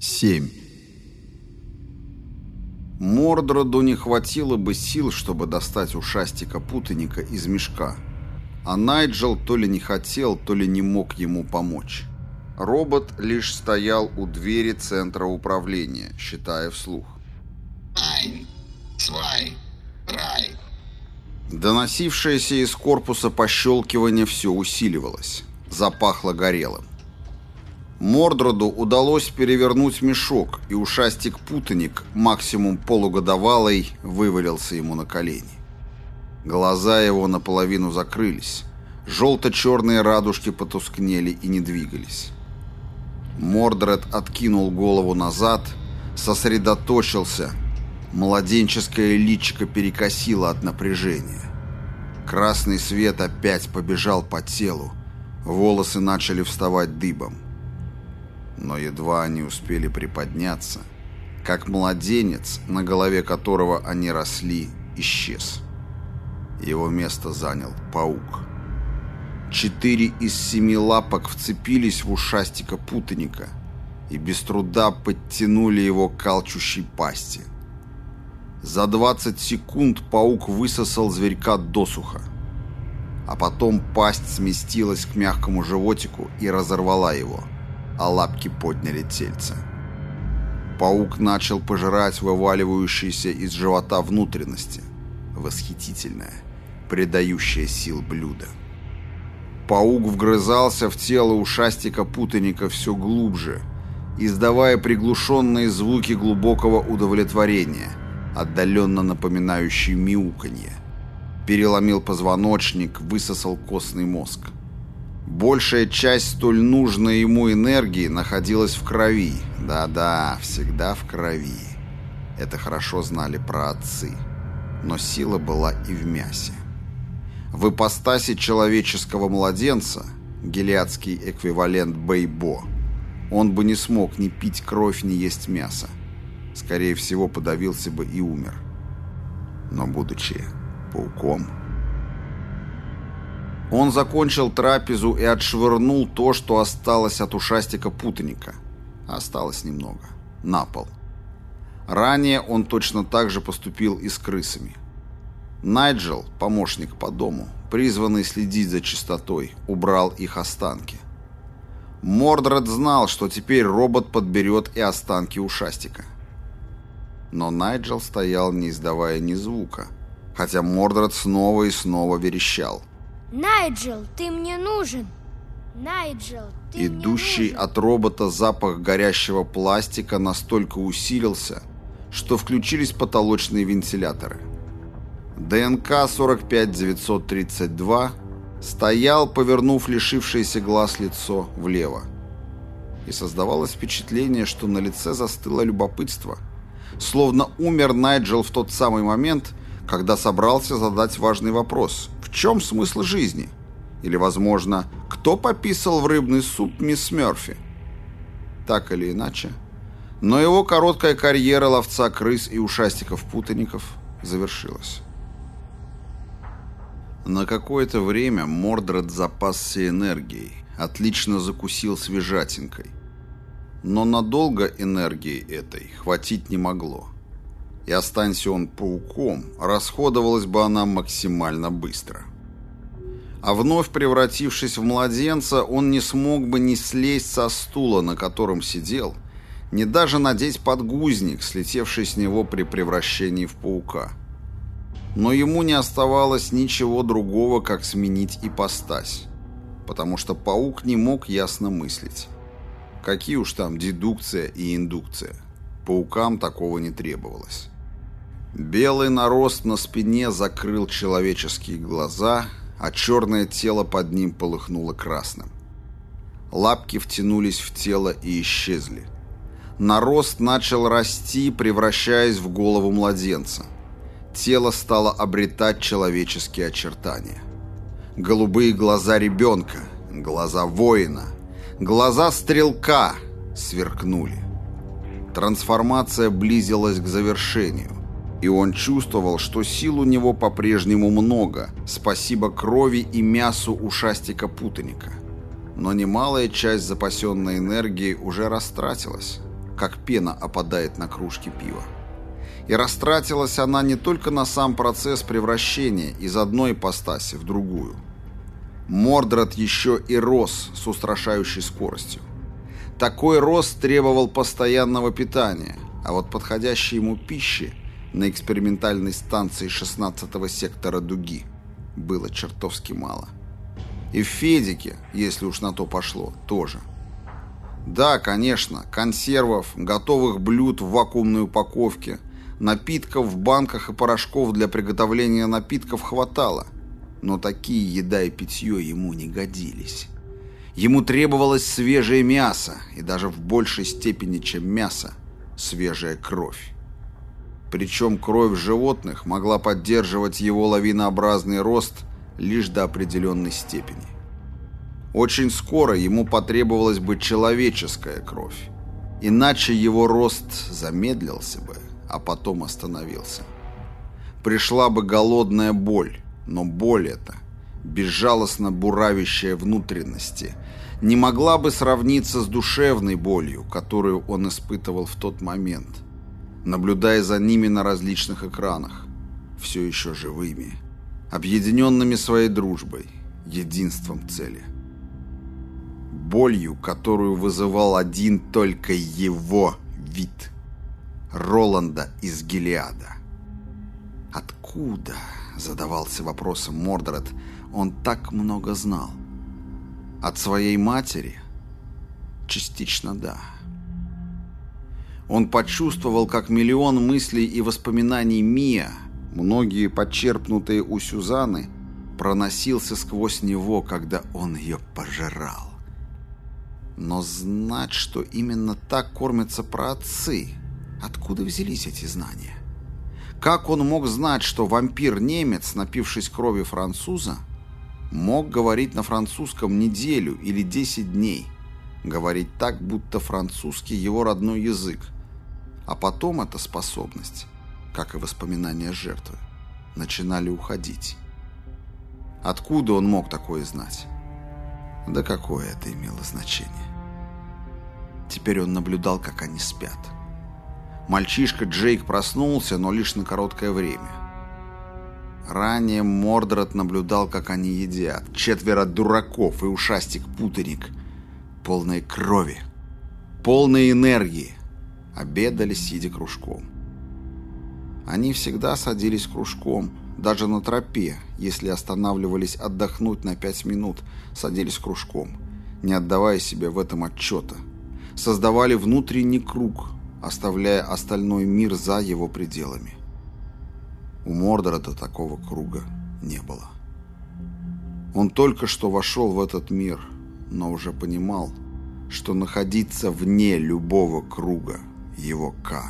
7. Мордроду не хватило бы сил, чтобы достать ушастика-путаника из мешка, а Найджел то ли не хотел, то ли не мог ему помочь. Робот лишь стоял у двери центра управления, считая вслух. Ein, zwei, drei. Доносившееся из корпуса пощелкивание все усиливалось. Запахло горелым. Мордроду удалось перевернуть мешок, и ушастик-путаник, максимум полугодовалый, вывалился ему на колени. Глаза его наполовину закрылись. Желто-черные радужки потускнели и не двигались. Мордред откинул голову назад, сосредоточился. Младенческое личико перекосило от напряжения. Красный свет опять побежал по телу. Волосы начали вставать дыбом. Но едва они успели приподняться, как младенец, на голове которого они росли, исчез. Его место занял паук. Четыре из семи лапок вцепились в ушастика путаника и без труда подтянули его к калчущей пасти. За 20 секунд паук высосал зверька досуха. А потом пасть сместилась к мягкому животику и разорвала его, а лапки подняли тельце. Паук начал пожирать вываливающиеся из живота внутренности. Восхитительное, придающее сил блюдо. Паук вгрызался в тело ушастика-путаника все глубже, издавая приглушенные звуки глубокого удовлетворения, отдаленно напоминающие мяуканье. Переломил позвоночник, высосал костный мозг. Большая часть столь нужной ему энергии находилась в крови. Да-да, всегда в крови. Это хорошо знали про отцы. Но сила была и в мясе. В ипостаси человеческого младенца, гелиадский эквивалент Бейбо, он бы не смог ни пить кровь, ни есть мясо. Скорее всего, подавился бы и умер. Но будучи пауком... Он закончил трапезу и отшвырнул то, что осталось от ушастика-путаника. Осталось немного. На пол. Ранее он точно так же поступил и с крысами. Найджел, помощник по дому, призванный следить за чистотой, убрал их останки. Мордред знал, что теперь робот подберет и останки ушастика. Но Найджел стоял, не издавая ни звука, хотя Мордред снова и снова верещал. Найджел, ты мне нужен. Найджел, ты Идущий от робота запах горящего пластика настолько усилился, что включились потолочные вентиляторы. ДНК-45932 стоял, повернув лишившееся глаз лицо влево. И создавалось впечатление, что на лице застыло любопытство. Словно умер Найджел в тот самый момент, когда собрался задать важный вопрос. Чем смысл жизни? Или, возможно, кто пописал в рыбный суп мисс Мёрфи? Так или иначе. Но его короткая карьера ловца крыс и ушастиков-путаников завершилась. На какое-то время Мордред запасся энергией, отлично закусил свежатинкой. Но надолго энергии этой хватить не могло. И останься он пауком, расходовалась бы она максимально быстро. А вновь превратившись в младенца, он не смог бы ни слезть со стула, на котором сидел, ни даже надеть подгузник, слетевший с него при превращении в паука. Но ему не оставалось ничего другого, как сменить ипостась, потому что паук не мог ясно мыслить. Какие уж там дедукция и индукция. Паукам такого не требовалось. Белый нарост на спине закрыл человеческие глаза, а черное тело под ним полыхнуло красным. Лапки втянулись в тело и исчезли. Нарост начал расти, превращаясь в голову младенца. Тело стало обретать человеческие очертания. Голубые глаза ребенка, глаза воина, глаза стрелка сверкнули. Трансформация близилась к завершению, и он чувствовал, что сил у него по-прежнему много, спасибо крови и мясу ушастика-путаника. Но немалая часть запасенной энергии уже растратилась. как пена опадает на кружки пива. И растратилась она не только на сам процесс превращения из одной ипостаси в другую. Мордред еще и рос с устрашающей скоростью. Такой рост требовал постоянного питания, а вот подходящей ему пищи на экспериментальной станции 16-го сектора Дуги было чертовски мало. И в Федике, если уж на то пошло, тоже. Да, конечно, консервов, готовых блюд в вакуумной упаковке, напитков в банках и порошков для приготовления напитков хватало, но такие еда и питье ему не годились. Ему требовалось свежее мясо, и даже в большей степени, чем мясо, свежая кровь. Причем кровь животных могла поддерживать его лавинообразный рост лишь до определенной степени. Очень скоро ему потребовалась бы человеческая кровь, иначе его рост замедлился бы, а потом остановился. Пришла бы голодная боль, но боль эта, безжалостно буравящая внутренности, не могла бы сравниться с душевной болью, которую он испытывал в тот момент, наблюдая за ними на различных экранах, все еще живыми, объединенными своей дружбой, единством цели. Болью, которую вызывал один только его вид. Роланда из Гелиада. «Откуда?» — задавался вопросом Мордред. «Он так много знал». От своей матери? Частично да. Он почувствовал, как миллион мыслей и воспоминаний Мия, многие подчерпнутые у Сюзаны, проносился сквозь него, когда он ее пожирал. Но знать, что именно так кормятся праотцы, откуда взялись эти знания? Как он мог знать, что вампир-немец, напившись крови француза, Мог говорить на французском неделю или 10 дней. Говорить так, будто французский его родной язык. А потом эта способность, как и воспоминания жертвы, начинали уходить. Откуда он мог такое знать? Да какое это имело значение? Теперь он наблюдал, как они спят. Мальчишка Джейк проснулся, но лишь на короткое время. Ранее Мордред наблюдал, как они едят. Четверо дураков и ушастик-путаник. Полной крови. Полной энергии. Обедали, сидя кружком. Они всегда садились кружком, даже на тропе, если останавливались отдохнуть на пять минут, садились кружком, не отдавая себе в этом отчета. Создавали внутренний круг, оставляя остальной мир за его пределами. У Мордора-то такого круга не было. Он только что вошел в этот мир, но уже понимал, что находиться вне любого круга его К.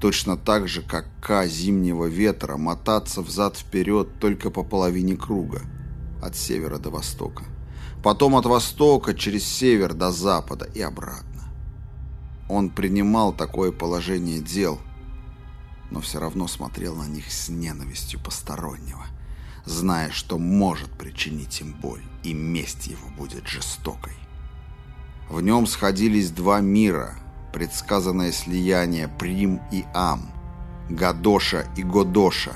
Точно так же, как К зимнего ветра мотаться взад-вперед только по половине круга, от севера до востока. Потом от востока через север до запада и обратно. Он принимал такое положение дел – но все равно смотрел на них с ненавистью постороннего, зная, что может причинить им боль, и месть его будет жестокой. В нем сходились два мира, предсказанное слияние Прим и Ам, Гадоша и Годоша,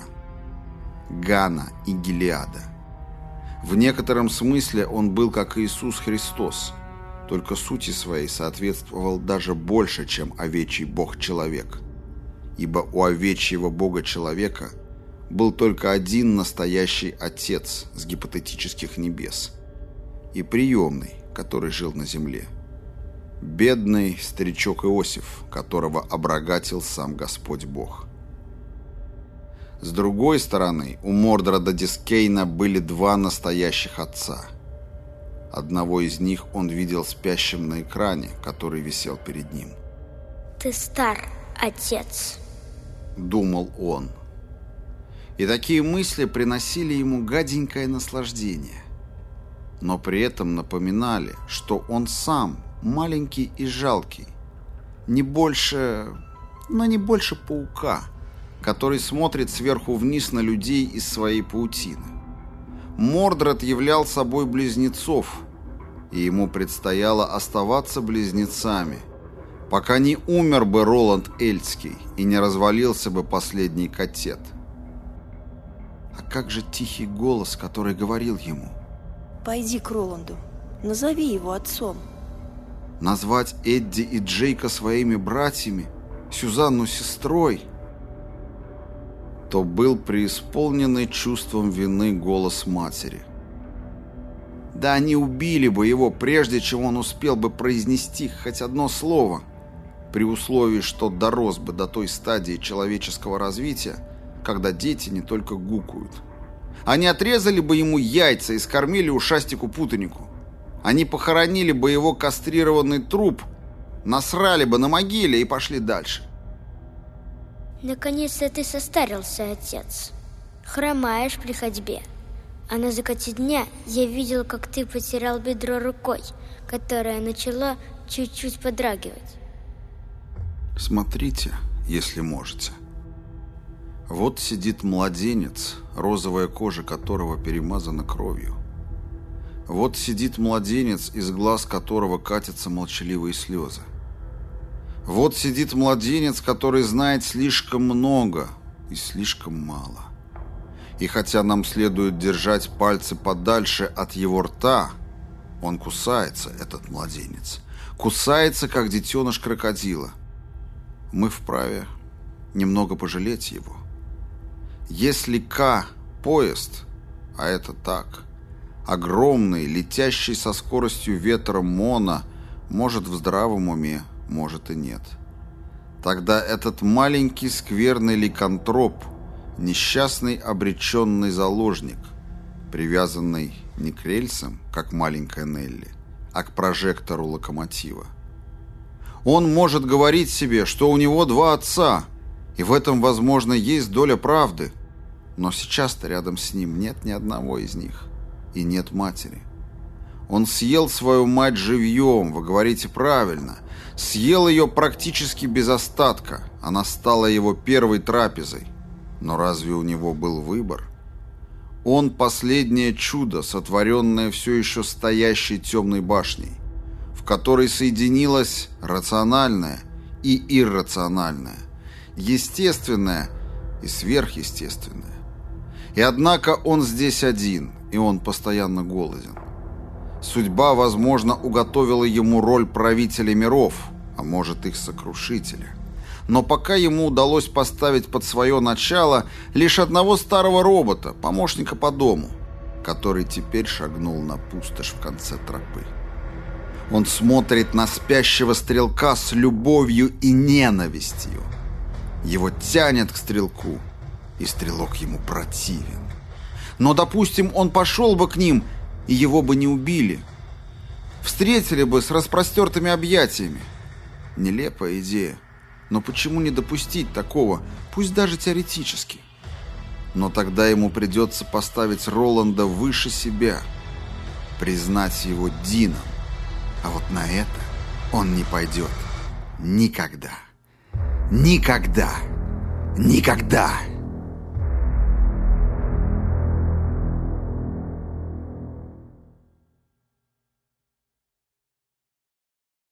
Гана и Гелиада. В некотором смысле он был как Иисус Христос, только сути своей соответствовал даже больше, чем овечий бог-человек – ибо у овечьего бога-человека был только один настоящий отец с гипотетических небес и приемный, который жил на земле. Бедный старичок Иосиф, которого обрагатил сам Господь Бог. С другой стороны, у Мордрода Дискейна были два настоящих отца. Одного из них он видел спящим на экране, который висел перед ним. «Ты стар, отец», — думал он. И такие мысли приносили ему гаденькое наслаждение. Но при этом напоминали, что он сам маленький и жалкий. Не больше... но не больше паука, который смотрит сверху вниз на людей из своей паутины. Мордред являл собой близнецов, и ему предстояло оставаться близнецами, пока не умер бы Роланд Эльский и не развалился бы последний котет. А как же тихий голос, который говорил ему? Пойди к Роланду, назови его отцом. Назвать Эдди и Джейка своими братьями, Сюзанну сестрой? То был преисполненный чувством вины голос матери. Да они убили бы его, прежде чем он успел бы произнести хоть одно слово – при условии, что дорос бы до той стадии человеческого развития, когда дети не только гукают. Они отрезали бы ему яйца и скормили ушастику-путанику. Они похоронили бы его кастрированный труп, насрали бы на могиле и пошли дальше. Наконец-то ты состарился, отец. Хромаешь при ходьбе. А на закате дня я видел, как ты потерял бедро рукой, которое начало чуть-чуть подрагивать. Смотрите, если можете. Вот сидит младенец, розовая кожа которого перемазана кровью. Вот сидит младенец, из глаз которого катятся молчаливые слезы. Вот сидит младенец, который знает слишком много и слишком мало. И хотя нам следует держать пальцы подальше от его рта, он кусается, этот младенец. Кусается, как детеныш крокодила – мы вправе немного пожалеть его. Если К – поезд, а это так, огромный, летящий со скоростью ветра Мона, может в здравом уме, может и нет. Тогда этот маленький скверный ликантроп, несчастный обреченный заложник, привязанный не к рельсам, как маленькая Нелли, а к прожектору локомотива, он может говорить себе, что у него два отца, и в этом, возможно, есть доля правды. Но сейчас-то рядом с ним нет ни одного из них. И нет матери. Он съел свою мать живьем, вы говорите правильно. Съел ее практически без остатка. Она стала его первой трапезой. Но разве у него был выбор? Он последнее чудо, сотворенное все еще стоящей темной башней которой соединилось рациональное и иррациональное, естественное и сверхъестественное. И однако он здесь один, и он постоянно голоден. Судьба, возможно, уготовила ему роль правителя миров, а может их сокрушителя. Но пока ему удалось поставить под свое начало лишь одного старого робота, помощника по дому, который теперь шагнул на пустошь в конце тропы. Он смотрит на спящего стрелка с любовью и ненавистью. Его тянет к стрелку, и стрелок ему противен. Но, допустим, он пошел бы к ним, и его бы не убили. Встретили бы с распростертыми объятиями. Нелепая идея. Но почему не допустить такого, пусть даже теоретически? Но тогда ему придется поставить Роланда выше себя, признать его Дином. А вот на это он не пойдет. Никогда. Никогда. Никогда.